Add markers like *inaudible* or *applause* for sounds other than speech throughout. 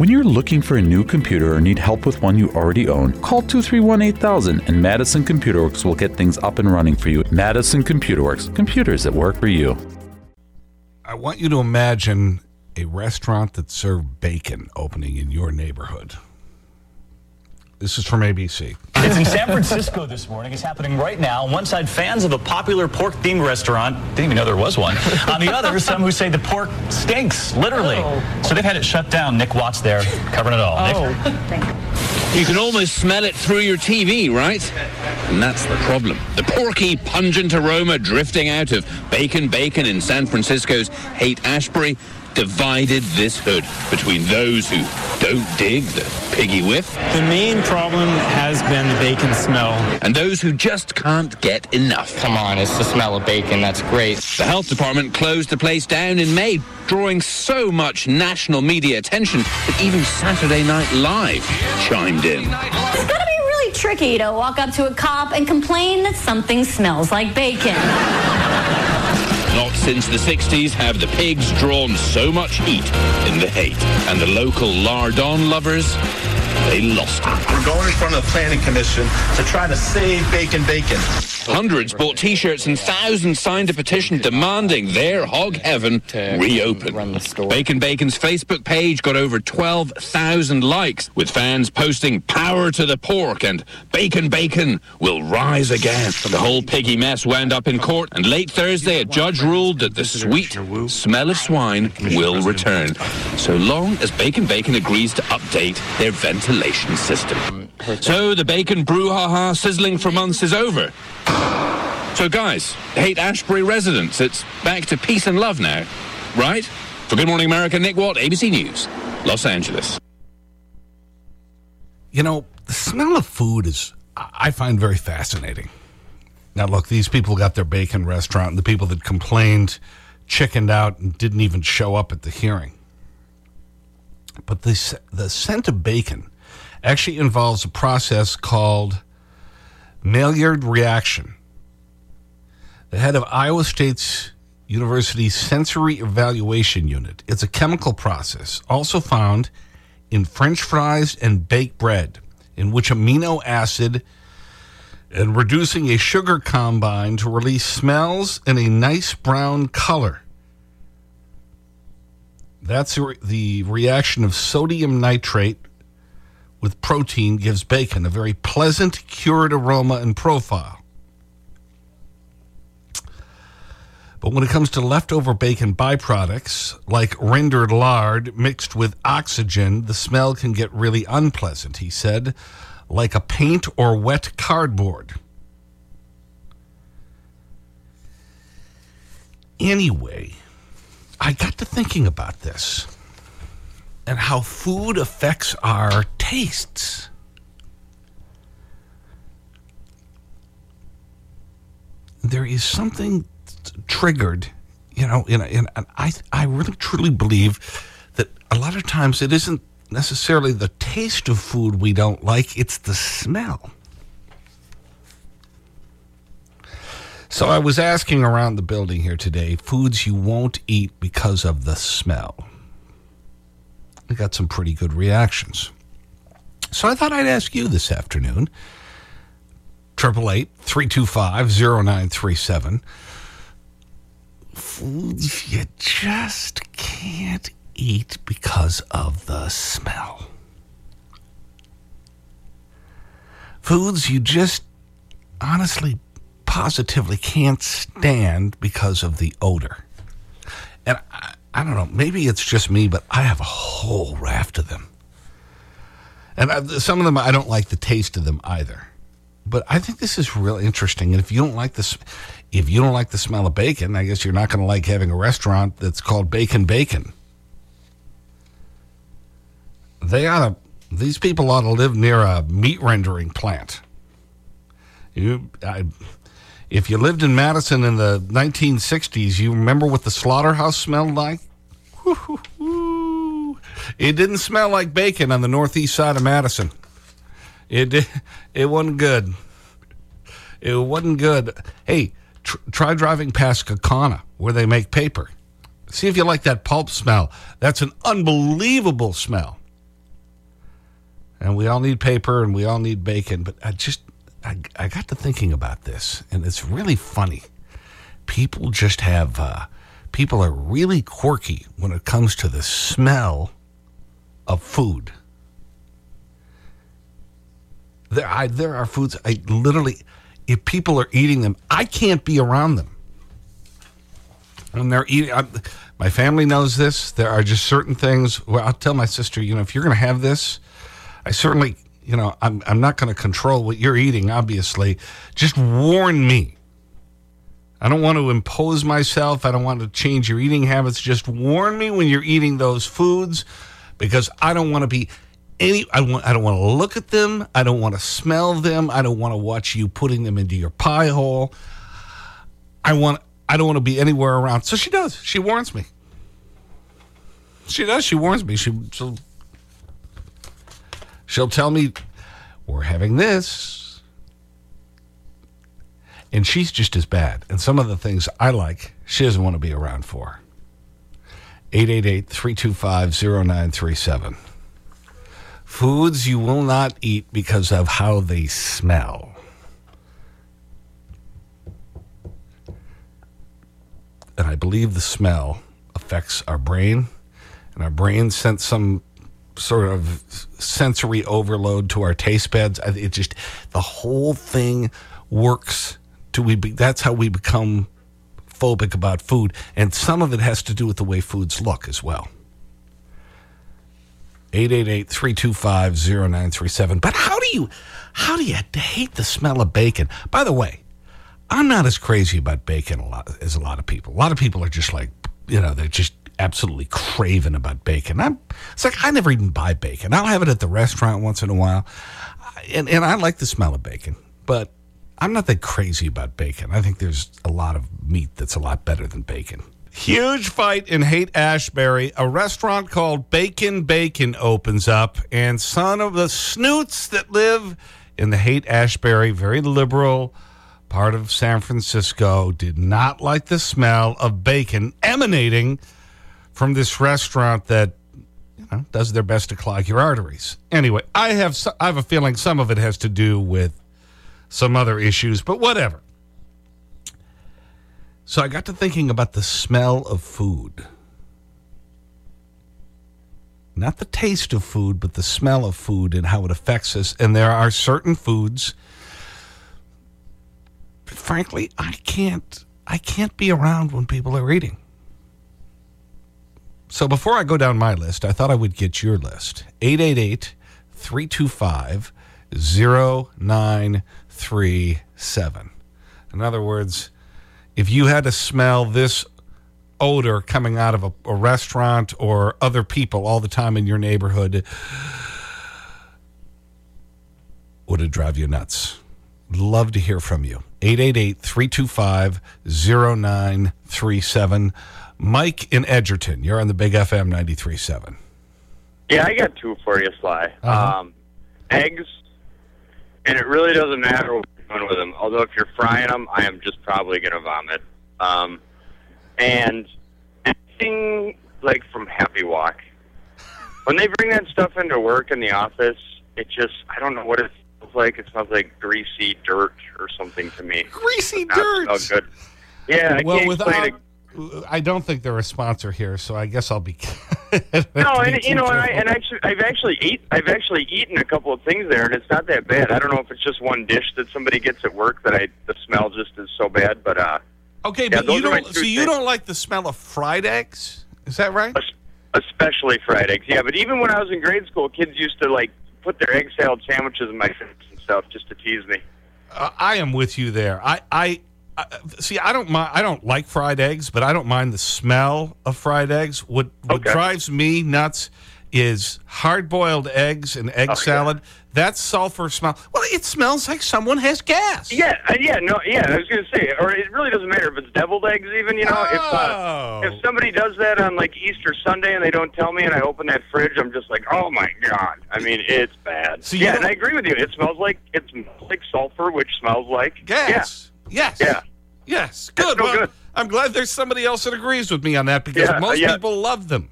When you're looking for a new computer or need help with one you already own, call 231 8000 and Madison Computer Works will get things up and running for you. Madison Computer Works, computers that work for you. I want you to imagine a restaurant that served bacon opening in your neighborhood. This is from ABC. It's in San Francisco this morning. It's happening right now. On one side, fans of a popular pork themed restaurant didn't even know there was one. On the other, some who say the pork stinks, literally. Oh. So they've had it shut down. Nick Watts there, covering it all. Oh. You can almost smell it through your TV, right? And that's the problem. The porky, pungent aroma drifting out of Bacon Bacon in San Francisco's Haight Ashbury divided this hood between those who don't dig the piggy whiff The main problem has been the bacon smell. and those who just can't get enough. Come on, it's the smell of bacon. That's great. The health department closed the place down in May, drawing so much national media attention that even Saturday Night Live chimed in. It's gonna be really tricky to walk up to a cop and complain that something smells like bacon. *laughs* Not since the 60s have the pigs drawn so much heat in the Haight. And the local lardon lovers, they lost it. We're going in front of the planning commission to try to save bacon bacon. Hundreds bought t-shirts and thousands signed a petition demanding their hog heaven reopen. run the store. Bacon Bacon's Facebook page got over 12,000 likes, with fans posting power to the pork and Bacon Bacon will rise again. The whole piggy mess wound up in court, and late Thursday a judge ruled that the sweet smell of swine will return, so long as Bacon Bacon agrees to update their ventilation system. So the bacon brouhaha sizzling for months is over. So, guys, Haight Ashbury residents. It's back to peace and love now, right? For Good Morning America, Nick Watt, ABC News, Los Angeles. You know, the smell of food is, I find very fascinating. Now, look, these people got their bacon restaurant, and the people that complained chickened out and didn't even show up at the hearing. But the, the scent of bacon actually involves a process called Maillard reaction. The head of Iowa State's University's Sensory Evaluation Unit. It's a chemical process also found in French fries and baked bread, in which amino acid and reducing a sugar combine to release smells and a nice brown color. That's the the reaction of sodium nitrate with protein gives bacon a very pleasant, cured aroma and profile. But when it comes to leftover bacon byproducts, like rendered lard mixed with oxygen, the smell can get really unpleasant, he said, like a paint or wet cardboard. Anyway, I got to thinking about this and how food affects our tastes. There is something triggered, you know, in, in, and I, I really truly believe that a lot of times it isn't necessarily the taste of food we don't like, it's the smell. So I was asking around the building here today foods you won't eat because of the smell. I got some pretty good reactions. So I thought I'd ask you this afternoon. 888 325 0937. Foods you just can't eat because of the smell. Foods you just honestly, positively can't stand because of the odor. And I, I don't know, maybe it's just me, but I have a whole raft of them. And I, some of them, I don't like the taste of them either. But I think this is real interesting. And if you don't like this, if you don't like the smell of bacon, I guess you're not going to like having a restaurant that's called Bacon Bacon. They ought to, these people ought to live near a meat rendering plant. You, I, if you lived in Madison in the 1960s, you remember what the slaughterhouse smelled like? It didn't smell like bacon on the northeast side of Madison. It, it wasn't good. It wasn't good. Hey, tr try driving past Kaukauna where they make paper. See if you like that pulp smell. That's an unbelievable smell. And we all need paper and we all need bacon. But I just, I, I got to thinking about this, and it's really funny. People just have, uh, people are really quirky when it comes to the smell of food. There, I, there are foods, I literally, if people are eating them, I can't be around them. When they're eating, I, my family knows this. There are just certain things where I'll tell my sister, you know, if you're going to have this, I certainly, you know, I'm, I'm not going to control what you're eating, obviously. Just warn me. I don't want to impose myself. I don't want to change your eating habits. Just warn me when you're eating those foods because I don't want to be any, I, want, I don't want to look at them. I don't want to smell them. I don't want to watch you putting them into your pie hole. I want, I don't want to be anywhere around. So she does. She warns me. She does. She warns me. She, she'll, she'll tell me, we're having this. And she's just as bad. And some of the things I like, she doesn't want to be around for. 888 325 0937. Foods you will not eat because of how they smell. And I believe the smell affects our brain, and our brain sent some sort of sensory overload to our taste buds. It just, the whole thing works to we, be, that's how we become phobic about food. And some of it has to do with the way foods look as well. 888-325-0937. But how do you, how do you hate the smell of bacon? By the way, I'm not as crazy about bacon a lot, as a lot of people. A lot of people are just like, you know, they're just absolutely craving about bacon. I'm, it's like I never even buy bacon. I'll have it at the restaurant once in a while. And, and I like the smell of bacon. But I'm not that crazy about bacon. I think there's a lot of meat that's a lot better than bacon. Huge fight in Haight Ashbury. A restaurant called Bacon Bacon opens up, and son of the snoots that live in the Haight Ashbury, very liberal part of San Francisco, did not like the smell of bacon emanating from this restaurant that you know, does their best to clog your arteries. Anyway, I have, I have a feeling some of it has to do with some other issues, but whatever. So I got to thinking about the smell of food. Not the taste of food, but the smell of food and how it affects us. And there are certain foods, frankly, I can't, I can't be around when people are eating. So before I go down my list, I thought I would get your list. 888 325 0937. In other words, if you had to smell this odor coming out of a, a, restaurant or other people all the time in your neighborhood, would it drive you nuts? Love to hear from you. 888 325 0937. Mike in Edgerton, you're on the Big FM 93.7. Yeah, I got two for you, Sly. Uh-huh. Um, eggs, and it really doesn't matter what you're doing with them. Although if you're frying them, I am just probably going to vomit. Um, and anything like from Happy Wok, when they bring that stuff into work in the office, it just, I don't know what it smells like. It smells like greasy dirt or something to me. Greasy dirt? Oh, good. Yeah, I well, can't without, explain it. I don't think they're a sponsor here, so I guess I'll be. *laughs* no, and you know, and, I, and actually, I've actually eat, I've actually eaten a couple of things there, and it's not that bad. I don't know if it's just one dish that somebody gets at work that I the smell just is so bad, but uh. Okay, yeah, but you those are my don't. two So you things. don't like the smell of fried eggs? Is that right? especially fried eggs. Yeah, but even when I was in grade school, kids used to like put their egg salad sandwiches in my face and stuff just to tease me. Uh, I am with you there. I, I, I see. I don't mind. I don't like fried eggs, but I don't mind the smell of fried eggs. What what drives me nuts is hard boiled eggs and egg salad. That sulfur smell. Well, it smells like someone has gas. Yeah, uh, yeah, no, yeah. I was gonna say, or it really doesn't matter if it's deviled eggs, even. You know, if Oh. uh, if somebody does that on like Easter Sunday and they don't tell me, and I open that fridge, I'm just like, oh my god. I mean, it's bad. So yeah, and I agree with you. It smells like it smells like sulfur, which smells like Gas. Yes. Yeah. Yes. Good. well, good. I'm glad there's somebody else that agrees with me on that because Yeah, most yeah. people love them.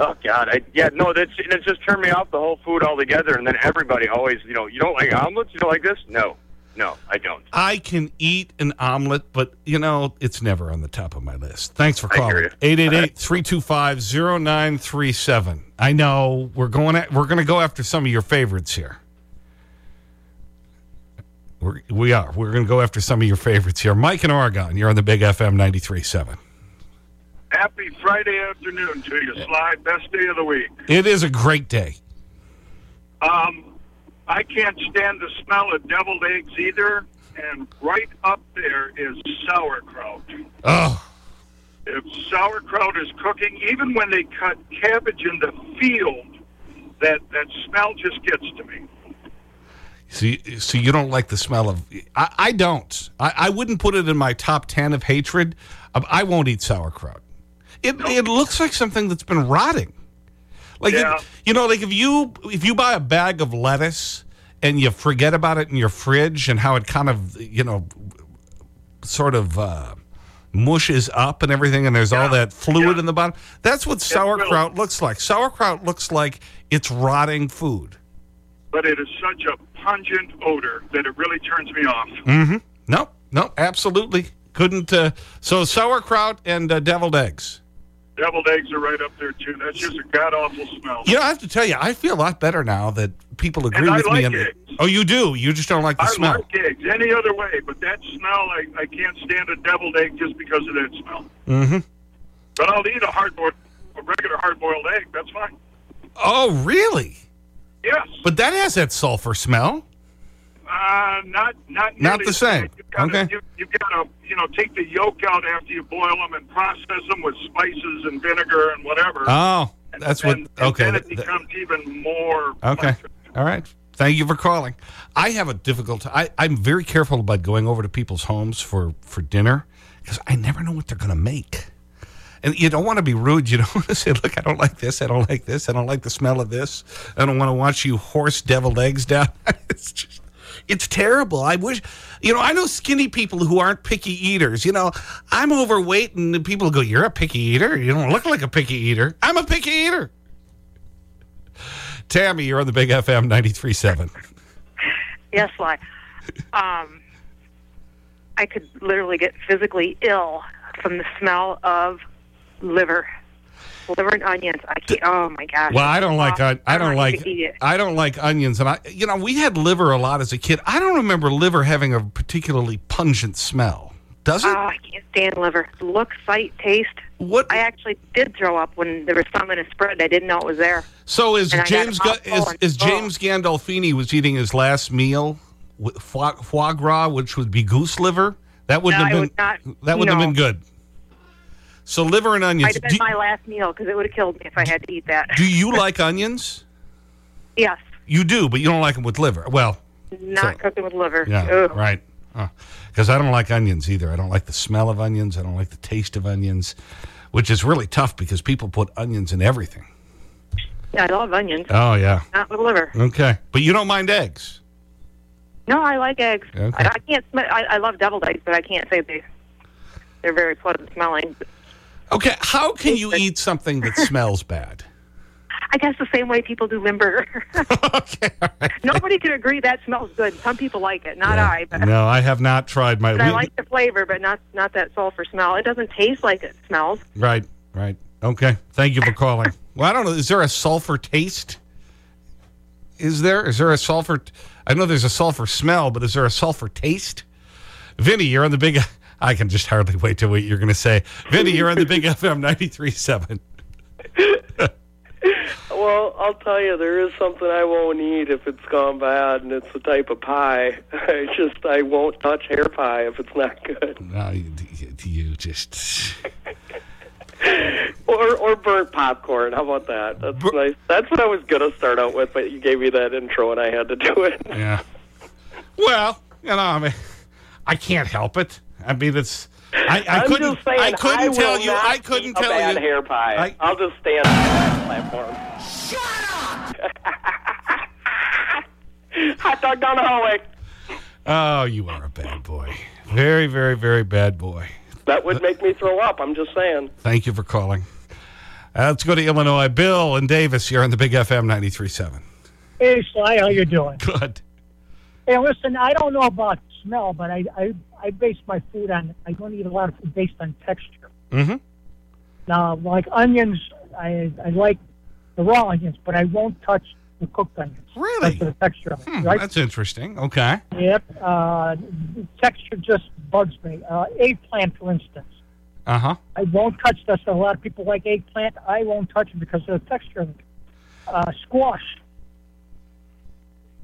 Oh God, I, yeah, no, that's it just turned me off the whole food altogether. And then everybody always, you know, you don't like omelets, you don't like this? No, no, I don't. I can eat an omelet, but, you know, it's never on the top of my list. Thanks for calling. hear 888-325-0937. I know we're going at, we're going to go after some of your favorites here. We're, we are. We're going to go after some of your favorites here. Mike in Oregon, you're on the Big FM 93.7. Happy Friday afternoon to you, Sly. Best day of the week. It is a great day. Um, I can't stand the smell of deviled eggs either. And right up there is sauerkraut. Oh, If sauerkraut is cooking, even when they cut cabbage in the field, that, that smell just gets to me. See, so you don't like the smell of. I, I don't. I, I wouldn't put it in my top 10 of hatred. Um, I won't eat sauerkraut. It, it looks like something that's been rotting. Like, Yeah. it, you know, like if you, if you buy a bag of lettuce and you forget about it in your fridge and how it kind of, you know, sort of uh, mushes up and everything, and there's all that fluid in the bottom. That's what sauerkraut looks like. Sauerkraut looks like it's rotting food. But it is such a pungent odor that it really turns me off. Mm-hmm. No, no, absolutely. Couldn't. Uh, so sauerkraut and uh, deviled eggs. Deviled eggs are right up there, too. That's just a god awful smell. You know, I have to tell you, I feel a lot better now that people agree And I with me. like on eggs. oh, you do? You just don't like the smell. I like eggs any other way, but that smell, I, I can't stand a deviled egg just because of that smell. Mm-hmm. But I'll eat a hard boiled, a regular hard boiled egg. That's fine. Oh, really? Yes. But that has that sulfur smell. Uh, not not Not the same. You've gotta, Okay. You, you've got to you know take the yolk out after you boil them and process them with spices and vinegar and whatever. Oh, that's what. and, Okay. And then it becomes even more. Okay. All right. Thank you for calling. I have a difficult I, I'm very careful about going over to people's homes for, for dinner because I never know what they're going to make. And you don't want to be rude. You *laughs* don't want to say, look, I don't like this. I don't like this. I don't like the smell of this. I don't want to watch you horse deviled eggs down. *laughs* it's just, it's terrible. I wish, you know, I know skinny people who aren't picky eaters. You know, I'm overweight and people go, you're a picky eater. You don't look like a picky eater. I'm a picky eater. Tammy, you're on the Big FM 93.7. Yes, Sly. Um, I could literally get physically ill from the smell of liver, liver and onions. I can't. Oh my gosh. Well, I don't like, Oh, I, I don't like, to eat it. I don't like onions. And I, you know, we had liver a lot as a kid. I don't remember liver having a particularly pungent smell. Does it? Oh, I can't stand liver. Look, sight, taste. What? I actually did throw up when there was some in a spread. I didn't know it was there. so is and James, is, is. James Gandolfini was eating his last meal with foie, foie gras, which would be goose liver? That wouldn't No, have been, would not- that wouldn't have been good. So liver and onions. Might have been Do, my last meal because it would have killed me if I had to eat that. do you like onions? *laughs* yes, You do, but you don't like them with liver. Well, not So- cooking with liver. Yeah, Ugh. right. Uh, because I don't like onions either. I don't like the smell of onions. I don't like the taste of onions, which is really tough because people put onions in everything. Yeah, I love onions. Oh, yeah. Not with liver. Okay. But you don't mind eggs. No, I like eggs. Okay. I, I can't. I, I love deviled eggs, but I can't say they they're very pleasant smelling. Okay. How can you eat something that smells bad? I guess the same way people do limburger. *laughs* okay. Right. Nobody can agree that smells good. Some people like it, not I. But, No, I have not tried my. but I like the flavor, but not not that sulfur smell. It doesn't taste like it smells. Right, right. Okay. Thank you for calling. well, I don't know. Is there a sulfur taste? Is there? Is there a sulfur? I know there's a sulfur smell, but is there a sulfur taste? Vinny, you're on the big. I can just hardly wait to what you're going to say. Vinny, you're on the big *laughs* FM 93.7. *laughs* Well, I'll tell you, there is something I won't eat if it's gone bad, and it's the type of pie. *laughs* I just I won't touch hair pie if it's not good, No, you, you just. or or burnt popcorn. How about that? That's nice. That's what I was gonna start out with, but you gave me that intro, and I had to do it. Yeah. Well, you know, I mean, I can't help it. I mean, it's. I, I I'm couldn't. just saying, I couldn't I will tell you. not I couldn't eat a tell bad you. hair pie. I- I'll just stand on that platform. Shut up! Hot dog down the hallway. Oh, you are a bad boy. Very, very, very bad boy. That would make me throw up. I'm just saying. Thank you for calling. Uh, let's go to Illinois. Bill and Davis, you're on the Big FM 93.7. Hey, Sly, how you doing? Good. Hey, listen, I don't know about smell, but I, I, I base my food on, I don't eat a lot of food based on texture. Mm-hmm. Now, like onions, I, I like the raw onions, but I won't touch the cooked onions. Really? Because of the texture of it, Hmm, right? That's interesting. Okay. Yep. Uh, texture just bugs me. Uh, eggplant, for instance. Uh-huh. I won't touch this. A lot of people like eggplant. I won't touch it because of the texture of it. Uh, squash.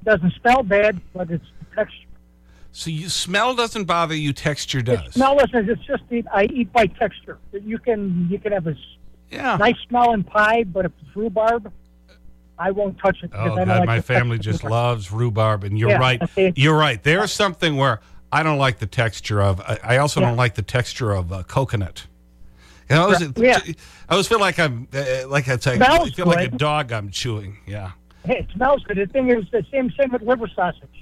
Doesn't smell bad, but it's the texture. So you smell doesn't bother you, texture does. Smell doesn't. It's just I eat by texture. You can you can have a Yeah. nice smelling pie, but if it's rhubarb, I won't touch it. Oh, God, like my family just loves rhubarb, and you're Yeah, right. okay. You're right. There's something where I don't like the texture of, I, I also Yeah. don't like the texture of uh, coconut. You know, I always, Yeah. I always feel like I'm, uh, like I'd say, I Smells feel like a dog I'm chewing. Yeah. Hey, it smells good. The thing is, the same same with liver sausage.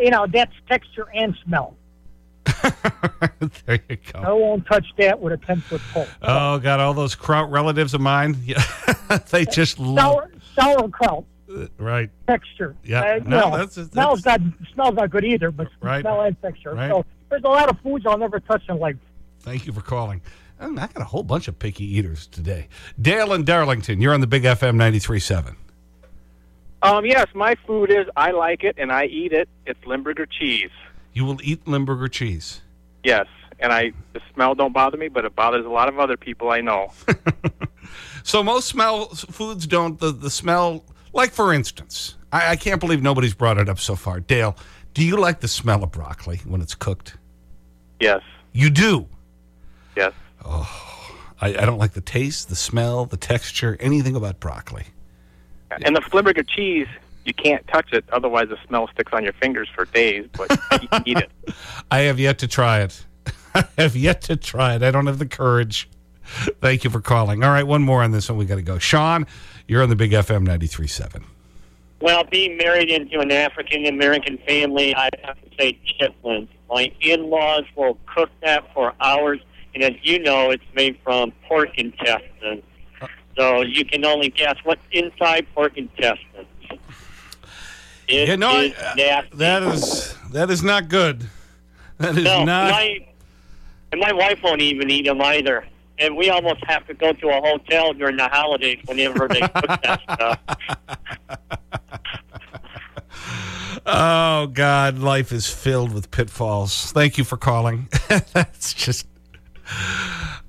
You know, that's texture and smell. *laughs* there you go. I won't touch that with a ten foot pole. Oh, God, all those kraut relatives of mine, *laughs* yeah, they just love, Sour sauerkraut right. texture. Yeah, Uh, no, well, that's- that's- smells not smells not good either, but Right. smell and texture. Right. So there's a lot of foods I'll never touch in life. Thank you for calling. I got a whole bunch of picky eaters today. Dale and Darlington, you're on the Big FM 93.7. Um, yes, my food is I like it and I eat it. It's Limburger cheese. You will eat Limburger cheese. Yes, and I the smell don't bother me, but it bothers a lot of other people I know. *laughs* So most smell foods don't, the, the smell, like for instance, I, I can't believe nobody's brought it up so far. Dale, do you like the smell of broccoli when it's cooked? yes, You do. yes. I, I don't like the taste, the smell, the texture, anything about broccoli. And the Limburger cheese, you can't touch it, otherwise the smell sticks on your fingers for days. But you can eat it. *laughs* I have yet to try it. *laughs* I have yet to try it. I don't have the courage. Thank you for calling. All right, one more on this one. We got to go. Sean, you're on the Big FM 93.7. Well, being married into an African American family, I have to say chitlins. My in-laws will cook that for hours, and as you know, it's made from pork intestines. So you can only guess what's inside pork intestines. It no, I- is uh, nasty. That is, that is not good. That is no, not. my and my wife won't even eat them either. And we almost have to go to a hotel during the holidays whenever they cook that stuff. *laughs* Oh, God, life is filled with pitfalls. Thank you for calling. *laughs* that's just.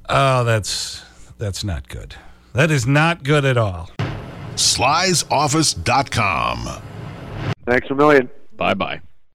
Oh, that's, that's not good. That is not good at all. Sly'sOffice.com. Thanks a million. Bye bye.